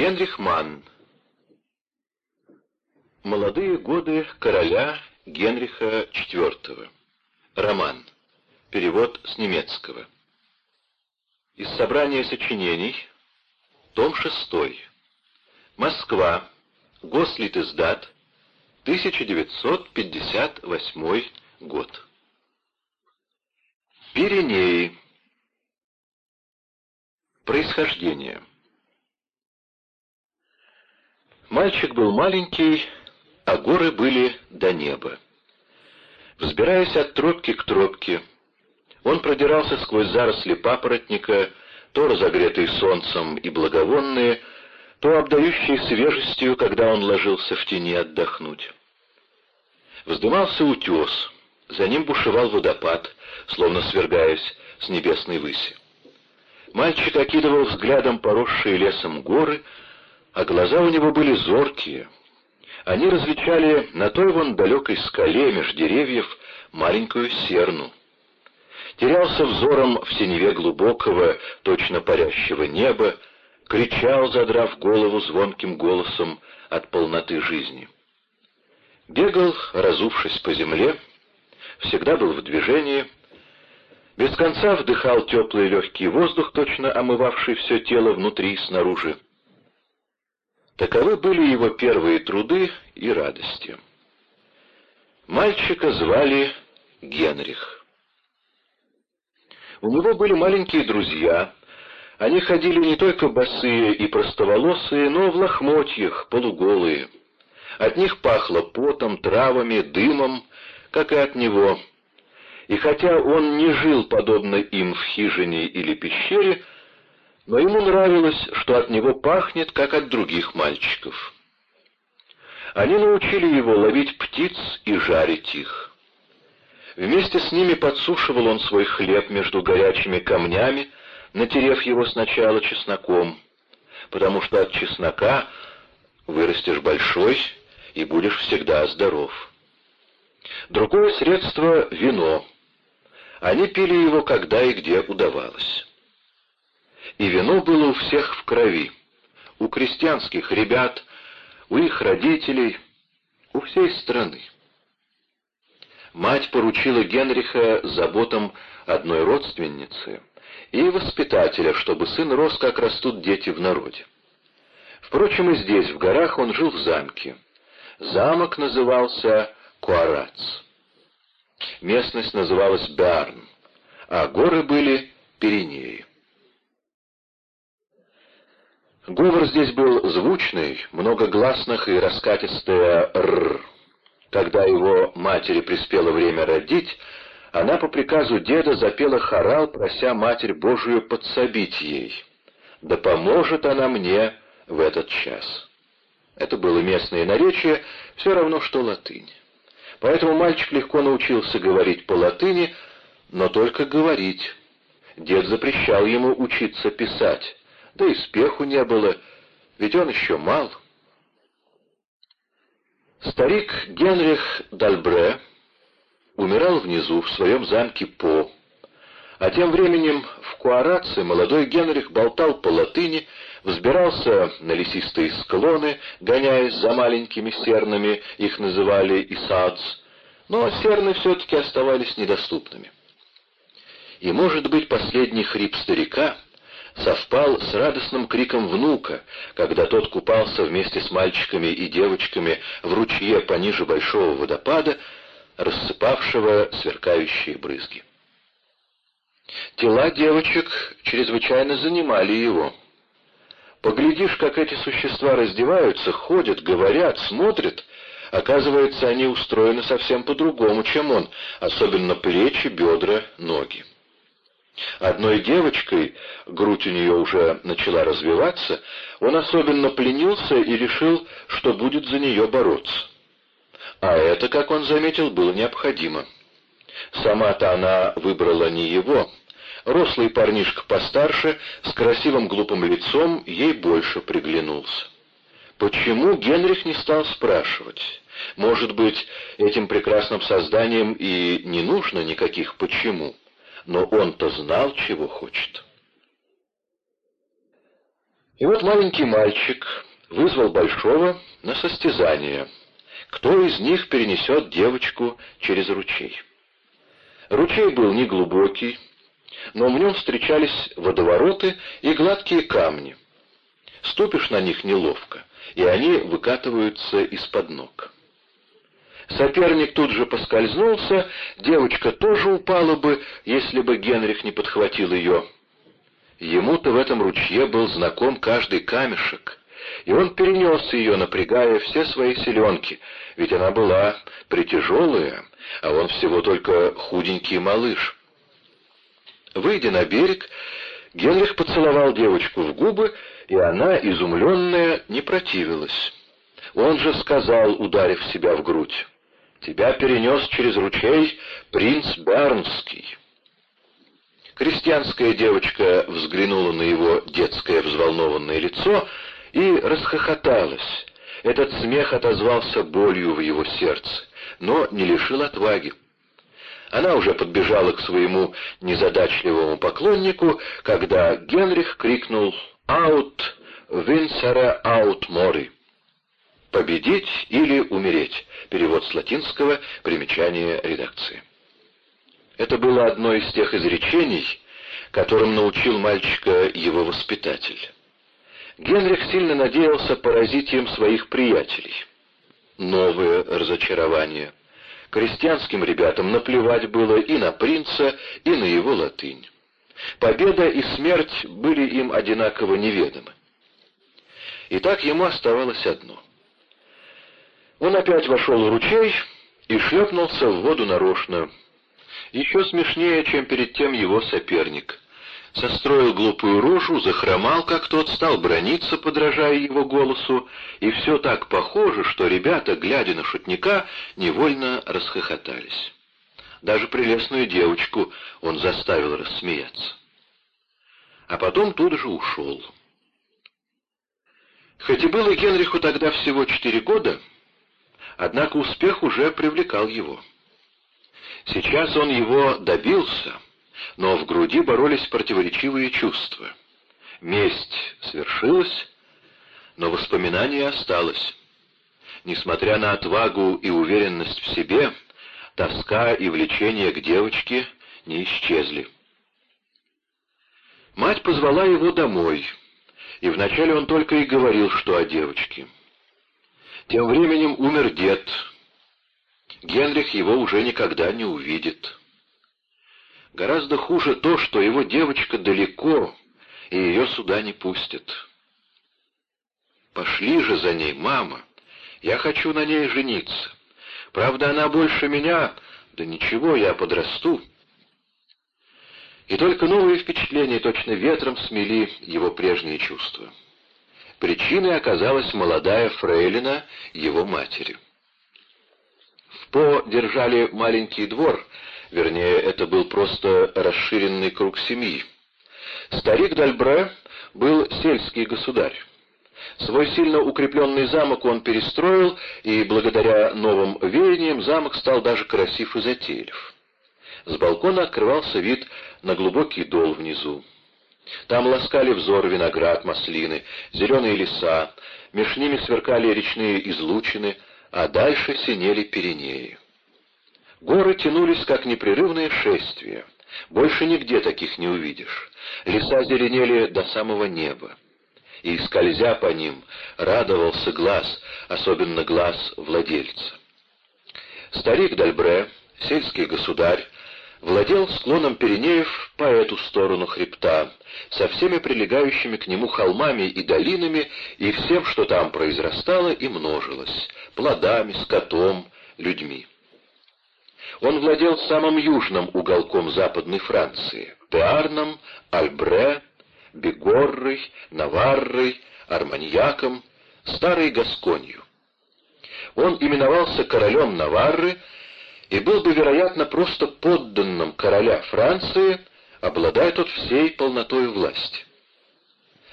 Генрих Манн. Молодые годы короля Генриха IV. Роман. Перевод с немецкого. Из собрания сочинений. Том 6. Москва. Гослитиздат. 1958 год. Пиренеи. Происхождение. Мальчик был маленький, а горы были до неба. Взбираясь от тропки к тропке, он продирался сквозь заросли папоротника, то разогретые солнцем и благовонные, то обдающие свежестью, когда он ложился в тени отдохнуть. Вздымался утес, за ним бушевал водопад, словно свергаясь с небесной выси. Мальчик окидывал взглядом поросшие лесом горы, а глаза у него были зоркие. Они различали на той вон далекой скале меж деревьев маленькую серну. Терялся взором в синеве глубокого, точно парящего неба, кричал, задрав голову звонким голосом от полноты жизни. Бегал, разувшись по земле, всегда был в движении, без конца вдыхал теплый легкий воздух, точно омывавший все тело внутри и снаружи. Таковы были его первые труды и радости. Мальчика звали Генрих. У него были маленькие друзья. Они ходили не только босые и простоволосые, но в лохмотьях, полуголые. От них пахло потом, травами, дымом, как и от него. И хотя он не жил, подобно им, в хижине или пещере, но ему нравилось, что от него пахнет, как от других мальчиков. Они научили его ловить птиц и жарить их. Вместе с ними подсушивал он свой хлеб между горячими камнями, натерев его сначала чесноком, потому что от чеснока вырастешь большой и будешь всегда здоров. Другое средство — вино. Они пили его когда и где удавалось и вино было у всех в крови, у крестьянских ребят, у их родителей, у всей страны. Мать поручила Генриха заботам одной родственницы и воспитателя, чтобы сын рос, как растут дети в народе. Впрочем, и здесь, в горах, он жил в замке. Замок назывался Куарац. Местность называлась Барн, а горы были Пиренеи. Говор здесь был звучный, многогласных и раскатистое «р». Когда его матери приспело время родить, она по приказу деда запела хорал, прося Матерь Божию подсобить ей. «Да поможет она мне в этот час». Это было местное наречие, все равно, что латынь. Поэтому мальчик легко научился говорить по-латыни, но только говорить. Дед запрещал ему учиться писать да и спеху не было, ведь он еще мал. Старик Генрих Дальбре умирал внизу, в своем замке По, а тем временем в Куараце молодой Генрих болтал по латыни, взбирался на лесистые склоны, гоняясь за маленькими сернами, их называли Исаадс, но серны все-таки оставались недоступными. И, может быть, последний хрип старика — совпал с радостным криком внука, когда тот купался вместе с мальчиками и девочками в ручье пониже большого водопада, рассыпавшего сверкающие брызги. Тела девочек чрезвычайно занимали его. Поглядишь, как эти существа раздеваются, ходят, говорят, смотрят, оказывается, они устроены совсем по-другому, чем он, особенно плечи, бедра, ноги. Одной девочкой, грудь у нее уже начала развиваться, он особенно пленился и решил, что будет за нее бороться. А это, как он заметил, было необходимо. Сама-то она выбрала не его. Рослый парнишка постарше, с красивым глупым лицом, ей больше приглянулся. Почему Генрих не стал спрашивать? Может быть, этим прекрасным созданием и не нужно никаких «почему»? Но он-то знал, чего хочет. И вот маленький мальчик вызвал Большого на состязание. Кто из них перенесет девочку через ручей? Ручей был неглубокий, но в нем встречались водовороты и гладкие камни. Ступишь на них неловко, и они выкатываются из-под ног. Соперник тут же поскользнулся, девочка тоже упала бы, если бы Генрих не подхватил ее. Ему-то в этом ручье был знаком каждый камешек, и он перенес ее, напрягая все свои селенки, ведь она была притяжелая, а он всего только худенький малыш. Выйдя на берег, Генрих поцеловал девочку в губы, и она, изумленная, не противилась. Он же сказал, ударив себя в грудь, «Тебя перенес через ручей принц Бернский». Крестьянская девочка взглянула на его детское взволнованное лицо и расхохоталась. Этот смех отозвался болью в его сердце, но не лишил отваги. Она уже подбежала к своему незадачливому поклоннику, когда Генрих крикнул «Аут! Винсера аут мори!» «Победить или умереть» — перевод с латинского, примечание редакции. Это было одно из тех изречений, которым научил мальчика его воспитатель. Генрих сильно надеялся поразить им своих приятелей. Новое разочарование. Крестьянским ребятам наплевать было и на принца, и на его латынь. Победа и смерть были им одинаково неведомы. И так ему оставалось одно. Он опять вошел в ручей и шлепнулся в воду нарочно, еще смешнее, чем перед тем его соперник. Состроил глупую рожу, захромал, как тот, стал брониться, подражая его голосу, и все так похоже, что ребята, глядя на шутника, невольно расхохотались. Даже прелестную девочку он заставил рассмеяться. А потом тут же ушел. Хоть и было Генриху тогда всего четыре года, однако успех уже привлекал его. Сейчас он его добился, но в груди боролись противоречивые чувства. Месть свершилась, но воспоминание осталось. Несмотря на отвагу и уверенность в себе, тоска и влечение к девочке не исчезли. Мать позвала его домой, и вначале он только и говорил, что о девочке. Тем временем умер дед, Генрих его уже никогда не увидит. Гораздо хуже то, что его девочка далеко, и ее сюда не пустят. Пошли же за ней, мама. Я хочу на ней жениться. Правда, она больше меня, да ничего, я подрасту. И только новые впечатления точно ветром смели его прежние чувства. Причиной оказалась молодая фрейлина его матери. По держали маленький двор, вернее, это был просто расширенный круг семьи. Старик Дальбре был сельский государь. Свой сильно укрепленный замок он перестроил, и благодаря новым веяниям замок стал даже красив и затейлив. С балкона открывался вид на глубокий дол внизу. Там ласкали взор виноград, маслины, зеленые леса, меж ними сверкали речные излучины — а дальше синели Пиренеи. Горы тянулись, как непрерывное шествие. Больше нигде таких не увидишь. Леса зеленели до самого неба. И, скользя по ним, радовался глаз, особенно глаз владельца. Старик Дальбре, сельский государь, владел склоном Пиренеев по эту сторону хребта, со всеми прилегающими к нему холмами и долинами и всем, что там произрастало и множилось, плодами, скотом, людьми. Он владел самым южным уголком Западной Франции — Теарном, Альбре, Бегоррой, Наваррой, Арманьяком, Старой Гасконью. Он именовался королем Наварры и был бы, вероятно, просто подданным короля Франции, обладая тот всей полнотой власти.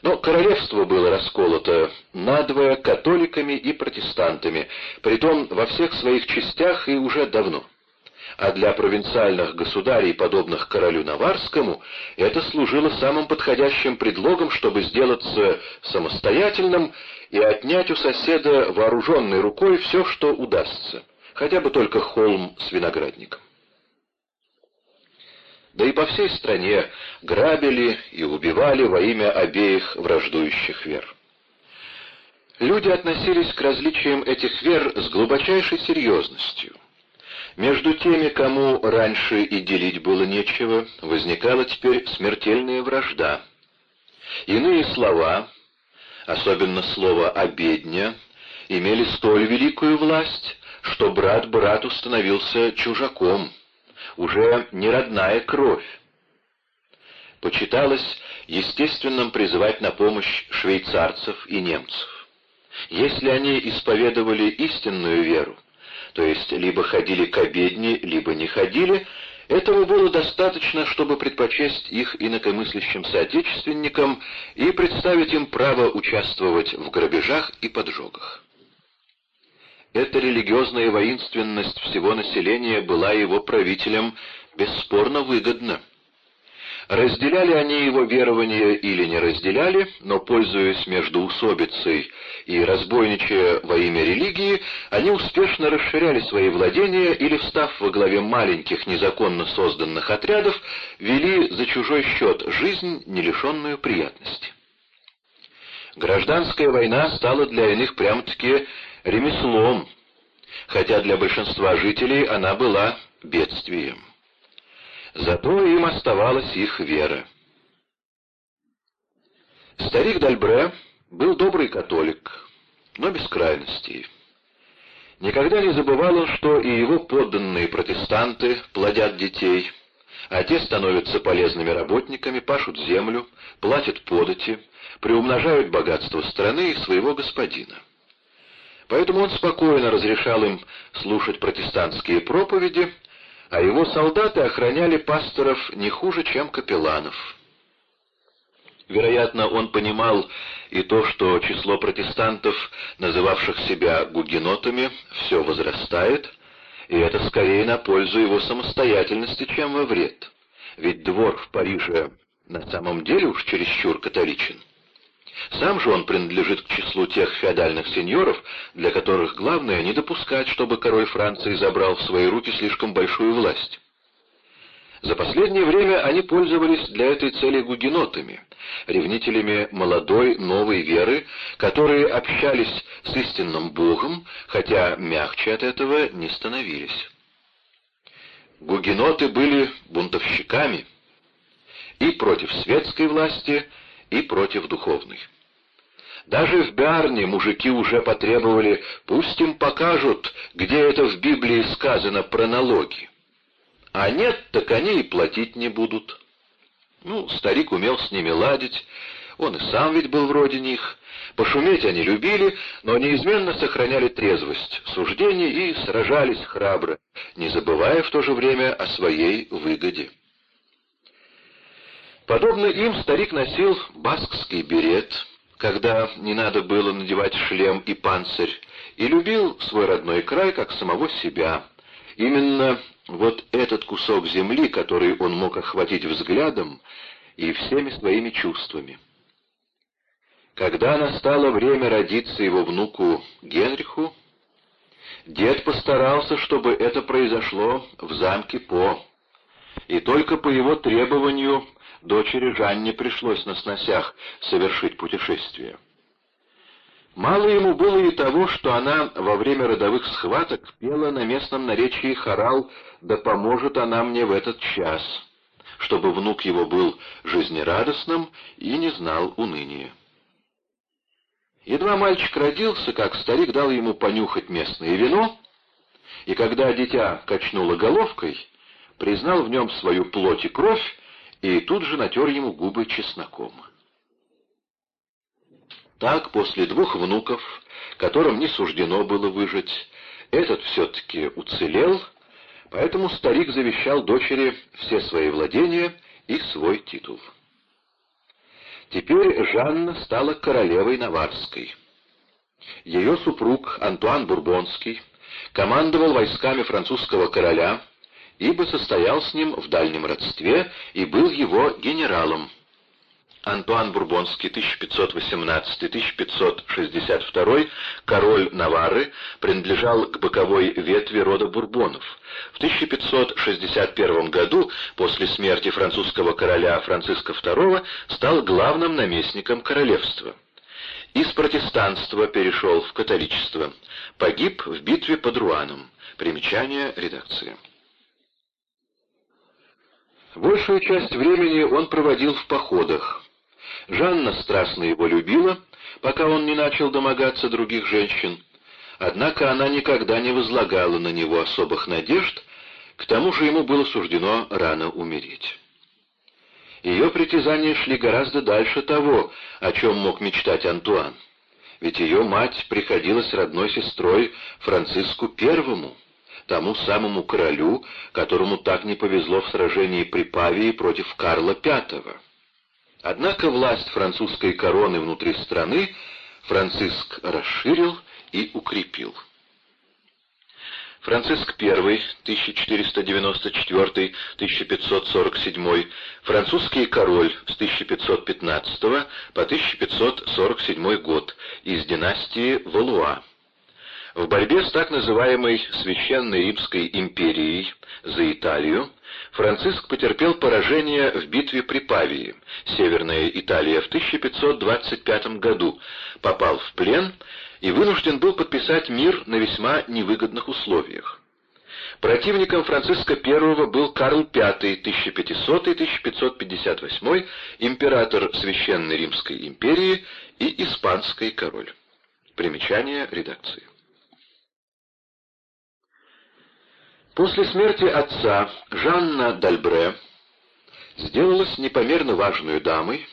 Но королевство было расколото надвое католиками и протестантами, притом во всех своих частях и уже давно. а для провинциальных государей, подобных королю Наварскому, это служило самым подходящим предлогом, чтобы сделаться самостоятельным и отнять у соседа вооруженной рукой все, что удастся, хотя бы только холм с виноградником. Да и по всей стране грабили и убивали во имя обеих враждующих вер. Люди относились к различиям этих вер с глубочайшей серьезностью. Между теми, кому раньше и делить было нечего, возникала теперь смертельная вражда. Иные слова, особенно слово «обедня», имели столь великую власть, что брат брату становился чужаком, уже не родная кровь. Почиталось естественным призывать на помощь швейцарцев и немцев. Если они исповедовали истинную веру, то есть либо ходили к обедне, либо не ходили, этого было достаточно, чтобы предпочесть их инакомыслящим соотечественникам и представить им право участвовать в грабежах и поджогах. Эта религиозная воинственность всего населения была его правителям бесспорно выгодна. Разделяли они его верования или не разделяли, но, пользуясь междоусобицей и разбойничая во имя религии, они успешно расширяли свои владения или, встав во главе маленьких незаконно созданных отрядов, вели за чужой счет жизнь, не лишенную приятности. Гражданская война стала для иных прямо-таки ремеслом, хотя для большинства жителей она была бедствием. Зато им оставалась их вера. Старик Дальбре был добрый католик, но без крайностей. Никогда не забывал он, что и его подданные протестанты плодят детей, а те становятся полезными работниками, пашут землю, платят подати, приумножают богатство страны и своего господина. Поэтому он спокойно разрешал им слушать протестантские проповеди, а его солдаты охраняли пасторов не хуже, чем капелланов. Вероятно, он понимал и то, что число протестантов, называвших себя гугенотами, все возрастает, и это скорее на пользу его самостоятельности, чем во вред. Ведь двор в Париже на самом деле уж чересчур католичен. Сам же он принадлежит к числу тех феодальных сеньоров, для которых главное не допускать, чтобы король Франции забрал в свои руки слишком большую власть. За последнее время они пользовались для этой цели гугенотами, ревнителями молодой новой веры, которые общались с истинным Богом, хотя мягче от этого не становились. Гугеноты были бунтовщиками и против светской власти, и против духовной. Даже в Биарне мужики уже потребовали, пусть им покажут, где это в Библии сказано про налоги. А нет, так они и платить не будут. Ну, старик умел с ними ладить, он и сам ведь был вроде них. Пошуметь они любили, но неизменно сохраняли трезвость суждений и сражались храбро, не забывая в то же время о своей выгоде. Подобно им старик носил баскский берет, когда не надо было надевать шлем и панцирь, и любил свой родной край как самого себя. Именно вот этот кусок земли, который он мог охватить взглядом и всеми своими чувствами. Когда настало время родиться его внуку Генриху, дед постарался, чтобы это произошло в замке По, и только по его требованию дочери Жанне пришлось на сносях совершить путешествие. Мало ему было и того, что она во время родовых схваток пела на местном наречии хорал «Да поможет она мне в этот час», чтобы внук его был жизнерадостным и не знал уныния. Едва мальчик родился, как старик дал ему понюхать местное вино, и когда дитя качнуло головкой, признал в нем свою плоть и кровь и тут же натер ему губы чесноком. Так, после двух внуков, которым не суждено было выжить, этот все-таки уцелел, поэтому старик завещал дочери все свои владения и свой титул. Теперь Жанна стала королевой Наварской. Ее супруг Антуан Бурбонский командовал войсками французского короля ибо состоял с ним в дальнем родстве и был его генералом. Антуан Бурбонский, 1518-1562, король Наварры, принадлежал к боковой ветви рода Бурбонов. В 1561 году, после смерти французского короля Франциска II, стал главным наместником королевства. Из протестанства перешел в католичество. Погиб в битве под Руаном. Примечание редакции. Большую часть времени он проводил в походах. Жанна страстно его любила, пока он не начал домогаться других женщин. Однако она никогда не возлагала на него особых надежд, к тому же ему было суждено рано умереть. Ее притязания шли гораздо дальше того, о чем мог мечтать Антуан. Ведь ее мать приходилась родной сестрой Франциску Первому, тому самому королю, которому так не повезло в сражении при Павии против Карла Пятого. Однако власть французской короны внутри страны Франциск расширил и укрепил. Франциск I, 1494-1547, французский король с 1515 по 1547 год, из династии Валуа. В борьбе с так называемой Священной Римской империей за Италию Франциск потерпел поражение в битве при Павии, Северная Италия, в 1525 году, попал в плен и вынужден был подписать мир на весьма невыгодных условиях. Противником Франциска I был Карл V, 1500-1558, император Священной Римской империи и испанский король. Примечание редакции. После смерти отца Жанна Дальбре сделалась непомерно важной дамой,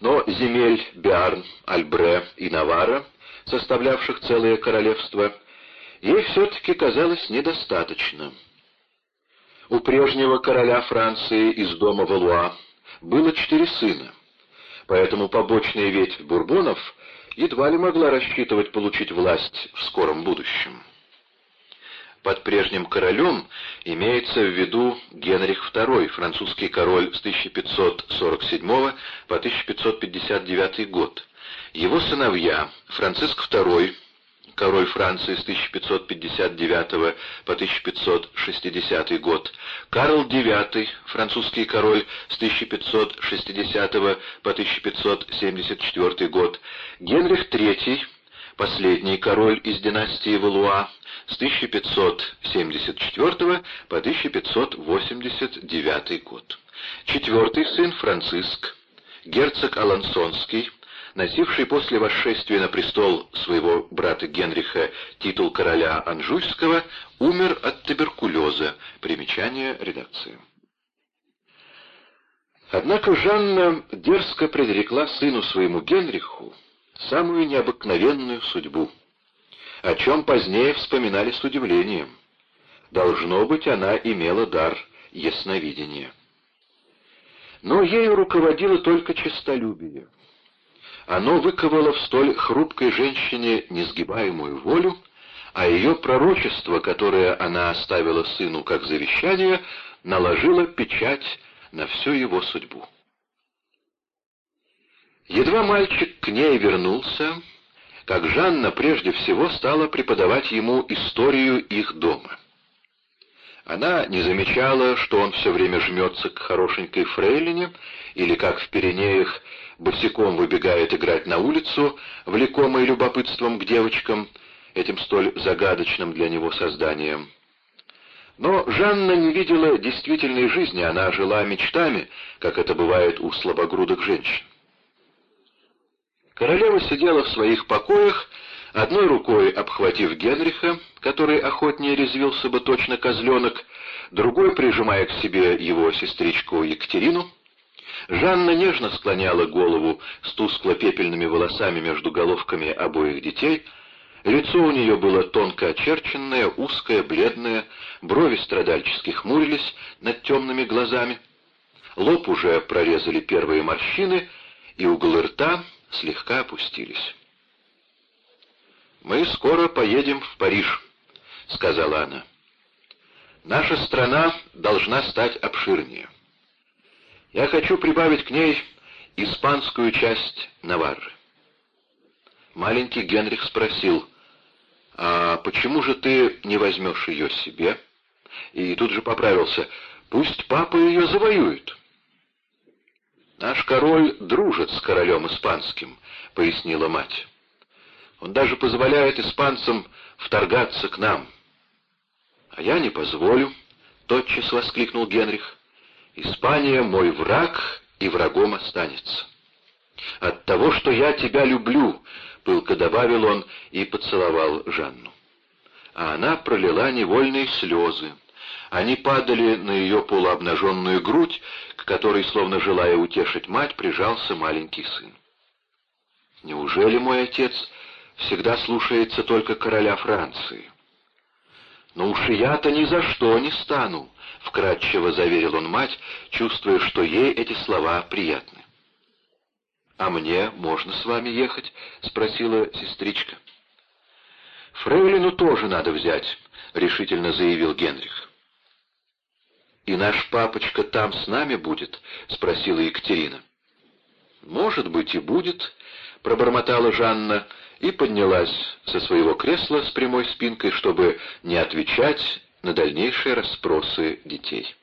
но земель Биарн, Альбре и Навара, составлявших целое королевство, ей все-таки казалось недостаточно. У прежнего короля Франции из дома Валуа было четыре сына, поэтому побочная ветвь Бурбонов едва ли могла рассчитывать получить власть в скором будущем. Под прежним королем имеется в виду Генрих II, французский король с 1547 по 1559 год. Его сыновья Франциск II, король Франции с 1559 по 1560 год, Карл IX, французский король с 1560 по 1574 год, Генрих III, последний король из династии Валуа с 1574 по 1589 год. Четвертый сын Франциск, герцог Алансонский, носивший после восшествия на престол своего брата Генриха титул короля Анжуйского, умер от туберкулеза. Примечание редакции. Однако Жанна дерзко предрекла сыну своему Генриху самую необыкновенную судьбу, о чем позднее вспоминали с удивлением. Должно быть, она имела дар ясновидения. Но ею руководило только честолюбие. Оно выковало в столь хрупкой женщине несгибаемую волю, а ее пророчество, которое она оставила сыну как завещание, наложило печать на всю его судьбу. Едва мальчик к ней вернулся, как Жанна прежде всего стала преподавать ему историю их дома. Она не замечала, что он все время жмется к хорошенькой фрейлине, или как в Пиренеях босиком выбегает играть на улицу, влекомый любопытством к девочкам, этим столь загадочным для него созданием. Но Жанна не видела действительной жизни, она жила мечтами, как это бывает у слабогрудых женщин. Королева сидела в своих покоях, одной рукой обхватив Генриха, который охотнее резвился бы точно козленок, другой прижимая к себе его сестричку Екатерину. Жанна нежно склоняла голову с тускло-пепельными волосами между головками обоих детей. Лицо у нее было тонко очерченное, узкое, бледное, брови страдальчески хмурились над темными глазами. Лоб уже прорезали первые морщины, и углы рта слегка опустились. «Мы скоро поедем в Париж», — сказала она. Наша страна должна стать обширнее. Я хочу прибавить к ней испанскую часть Наварры. Маленький Генрих спросил, «А почему же ты не возьмешь ее себе?» И тут же поправился, «Пусть папа ее завоюет». «Наш король дружит с королем испанским», — пояснила мать. «Он даже позволяет испанцам вторгаться к нам». «А я не позволю», — тотчас воскликнул Генрих. «Испания мой враг и врагом останется». «От того, что я тебя люблю», — пылко добавил он и поцеловал Жанну. А она пролила невольные слезы. Они падали на ее полуобнаженную грудь, к которой, словно желая утешить мать, прижался маленький сын. «Неужели мой отец всегда слушается только короля Франции?» «Ну уж я-то ни за что не стану», — вкратчиво заверил он мать, чувствуя, что ей эти слова приятны. «А мне можно с вами ехать?» — спросила сестричка. «Фрейлину тоже надо взять», — решительно заявил Генрих. «И наш папочка там с нами будет?» — спросила Екатерина. «Может быть, и будет», — пробормотала Жанна и поднялась со своего кресла с прямой спинкой, чтобы не отвечать на дальнейшие расспросы детей.